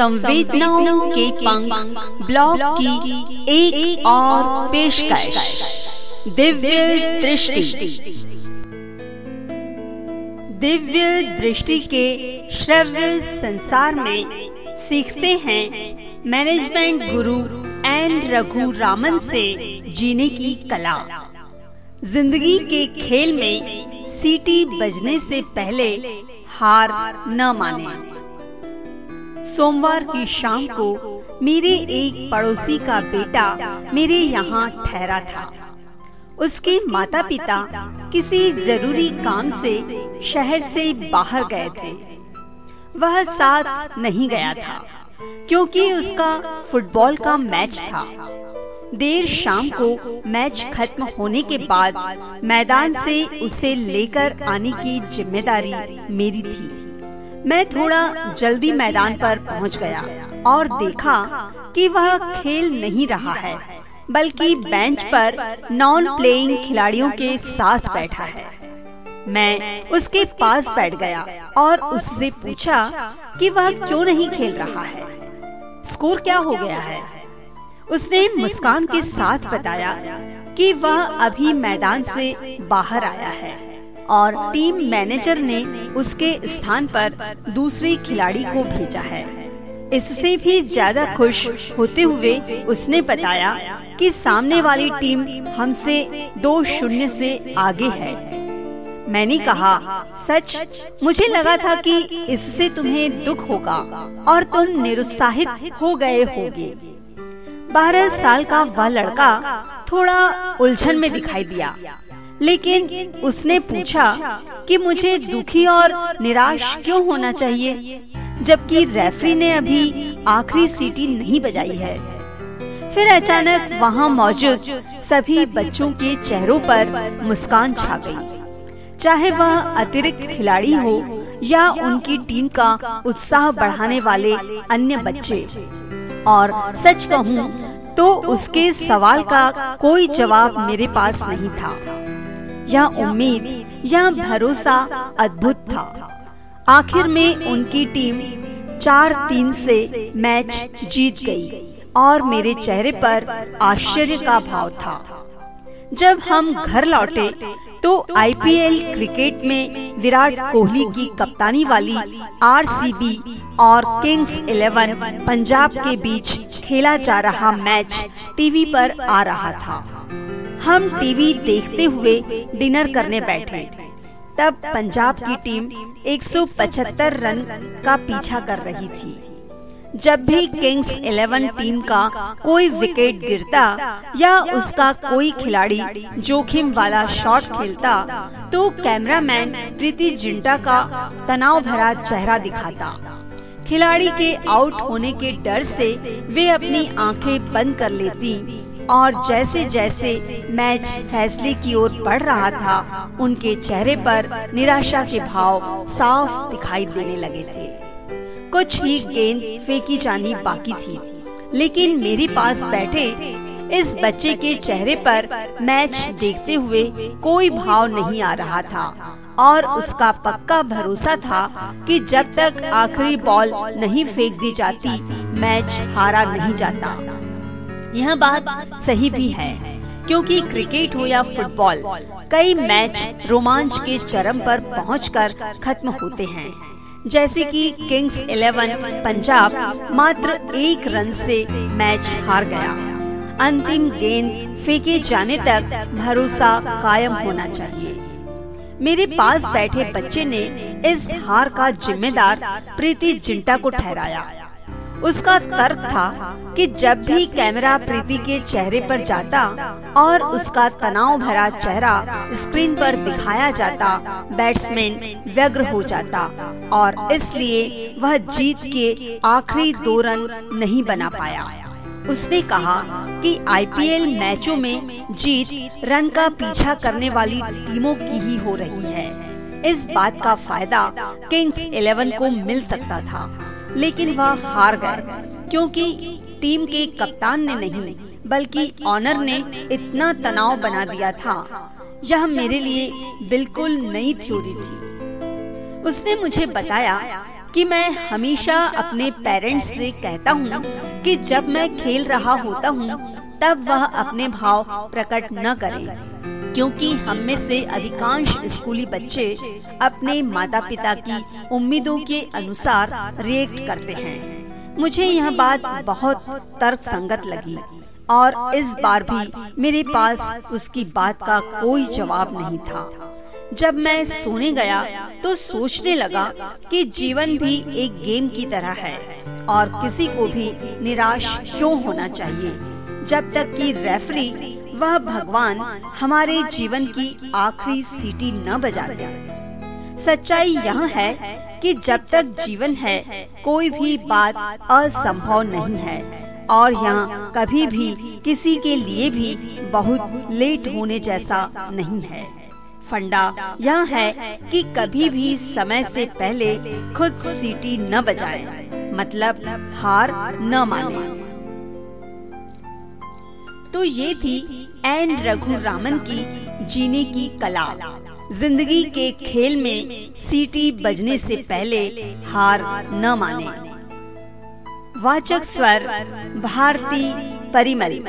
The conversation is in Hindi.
संवेदनाओं के पंख ब्लॉग की एक, एक और पेशकश। दिव्य दृष्टि। दिव्य दृष्टि के श्रव्य संसार में सीखते हैं मैनेजमेंट गुरु एन रघु रामन से जीने की कला। ज़िंदगी के खेल में सीटी बजने से पहले हार न माने। सोमवार की शाम को मेरे एक पड़ोसी का बेटा मेरे यहाँ ठहरा था। उसके माता पिता किसी ज़रूरी काम से शहर से बाहर गए थे। वह साथ नहीं गया था, क्योंकि उसका फुटबॉल का मैच था। देर शाम को मैच खत्म होने के बाद मैदान से उसे लेकर आने की ज़िम्मेदारी मेरी थी। मैं थोड़ा जल्दी मैदान पर पहुँच गया और देखा कि वह खेल नहीं रहा है, बल्कि बेंच पर नॉन प्लेइंग खिलाड़ियों के साथ बैठा है। मैं उसके पास बैठ गया और उससे पूछा कि वह क्यों नहीं खेल रहा है। स्कोर क्या हो गया है? उसने मुस्कान के साथ बताया कि वह अभी मैदान से बाहर आया है। और टीम मैनेजर ने उसके स्थान पर दूसरे खिलाड़ी को भेजा है। इससे भी ज़्यादा खुश होते हुए उसने बताया कि सामने वाली टीम हमसे दो शून्य से आगे है। मैंने कहा, सच? मुझे लगा था कि इससे तुम्हें दुख होगा और तुम निरुत्साहित हो गए होगे। बारह साल का वह लड़का थोड़ा उलझन में दिखाई दिया। लेकिन उसने पूछा कि मुझे दुखी और निराश क्यों होना चाहिए, जबकि रेफरी ने अभी आखिरी सीटी नहीं बजाई है। फिर अचानक वहाँ मौजूद सभी बच्चों के चेहरों पर मुस्कान छा गई। चाहे वह अतिरिक्त खिलाड़ी हो या उनकी टीम का उत्साह बढ़ाने वाले अन्य बच्चे। और सच कहूँ तो उसके सवाल का कोई जवाब मेरे पास नहीं था। यह उम्मीद यह भरोसा अद्भुत था। आखिर में उनकी टीम चार तीन से मैच जीत गई और मेरे चेहरे पर आश्चर्य का भाव था। जब हम घर लौटे तो आईपीएल क्रिकेट में विराट कोहली की कप्तानी वाली आरसीबी और किंग्स इलेवन पंजाब के बीच खेला जा रहा मैच टीवी पर आ रहा था। हम टीवी देखते हुए डिनर करने बैठे। तब पंजाब की टीम 175 रन का पीछा कर रही थी। जब भी किंग्स 11 टीम का कोई विकेट गिरता या उसका कोई खिलाड़ी जोखिम वाला शॉट खेलता तो कैमरामैन प्रीति जिंटा का तनाव भरा चेहरा दिखाता। खिलाड़ी के आउट होने के डर से वे अपनी आँखें बंद कर लेती और जैसे जैसे मैच फैसले की ओर बढ़ रहा था, उनके चेहरे पर निराशा के भाव साफ़ दिखाई देने लगे थे। कुछ ही गेंद फेंकी जानी बाकी थी, लेकिन मेरे पास बैठे इस बच्चे के चेहरे पर मैच देखते हुए कोई भाव नहीं आ रहा था और उसका पक्का भरोसा था कि जब तक आखिरी बॉल नहीं फेंक दी जाती, मैच हारा नहीं जाता। यह बात सही भी है, क्योंकि क्रिकेट हो या फुटबॉल, कई मैच रोमांच के चरम पर पहुंचकर खत्म होते हैं। जैसे कि किंग्स इलेवन, पंजाब मात्र एक रन से मैच हार गया। अंतिम गेंद फेंके जाने तक भरोसा कायम होना चाहिए। मेरे पास बैठे बच्चे ने इस हार का जिम्मेदार प्रीति जिंटा को ठहराया। उसका तर्क था कि जब भी कैमरा प्रीति के चेहरे पर जाता और उसका तनाव भरा चेहरा स्क्रीन पर दिखाया जाता, बैट्समैन व्यग्र हो जाता और इसलिए वह जीत के आखिरी दो रन नहीं बना पाया। उसने कहा कि आईपीएल मैचों में जीत रन का पीछा करने वाली टीमों की ही हो रही है। इस बात का फ़ायदा किंग्स इलेवन को मिल सकता था। लेकिन वह हार गए, क्योंकि टीम के कप्तान ने नहीं, बल्कि ऑनर ने इतना तनाव बना दिया था। यह मेरे लिए बिल्कुल नई थ्योरी थी। उसने मुझे बताया कि मैं हमेशा अपने पेरेंट्स से कहता हूँ कि जब मैं खेल रहा होता हूँ, तब वह अपने भाव प्रकट न करें। क्योंकि हम में से अधिकांश स्कूली बच्चे अपने माता पिता की उम्मीदों के अनुसार रिएक्ट करते हैं। मुझे यह बात बहुत तर्क संगत लगी और इस बार भी मेरे पास उसकी बात का कोई जवाब नहीं था। जब मैं सोने गया तो सोचने लगा कि जीवन भी एक गेम की तरह है और किसी को भी निराश क्यों होना चाहिए, जब तक कि रेफरी वह, भगवान, हमारे जीवन की आखिरी सीटी न बजा दे सच्चाई यह है कि जब तक जीवन है, कोई भी बात असंभव नहीं है। और यहाँ कभी भी किसी के लिए भी बहुत लेट होने जैसा नहीं है। फंडा, यह है कि कभी भी समय से पहले खुद सीटी न बजाए। मतलब हार न माने। तो ये थी एन रघु रामन की जीने की कला। ज़िंदगी के खेल में सीटी बजने से पहले हार न माने। वाचक स्वर, भारती परिमरी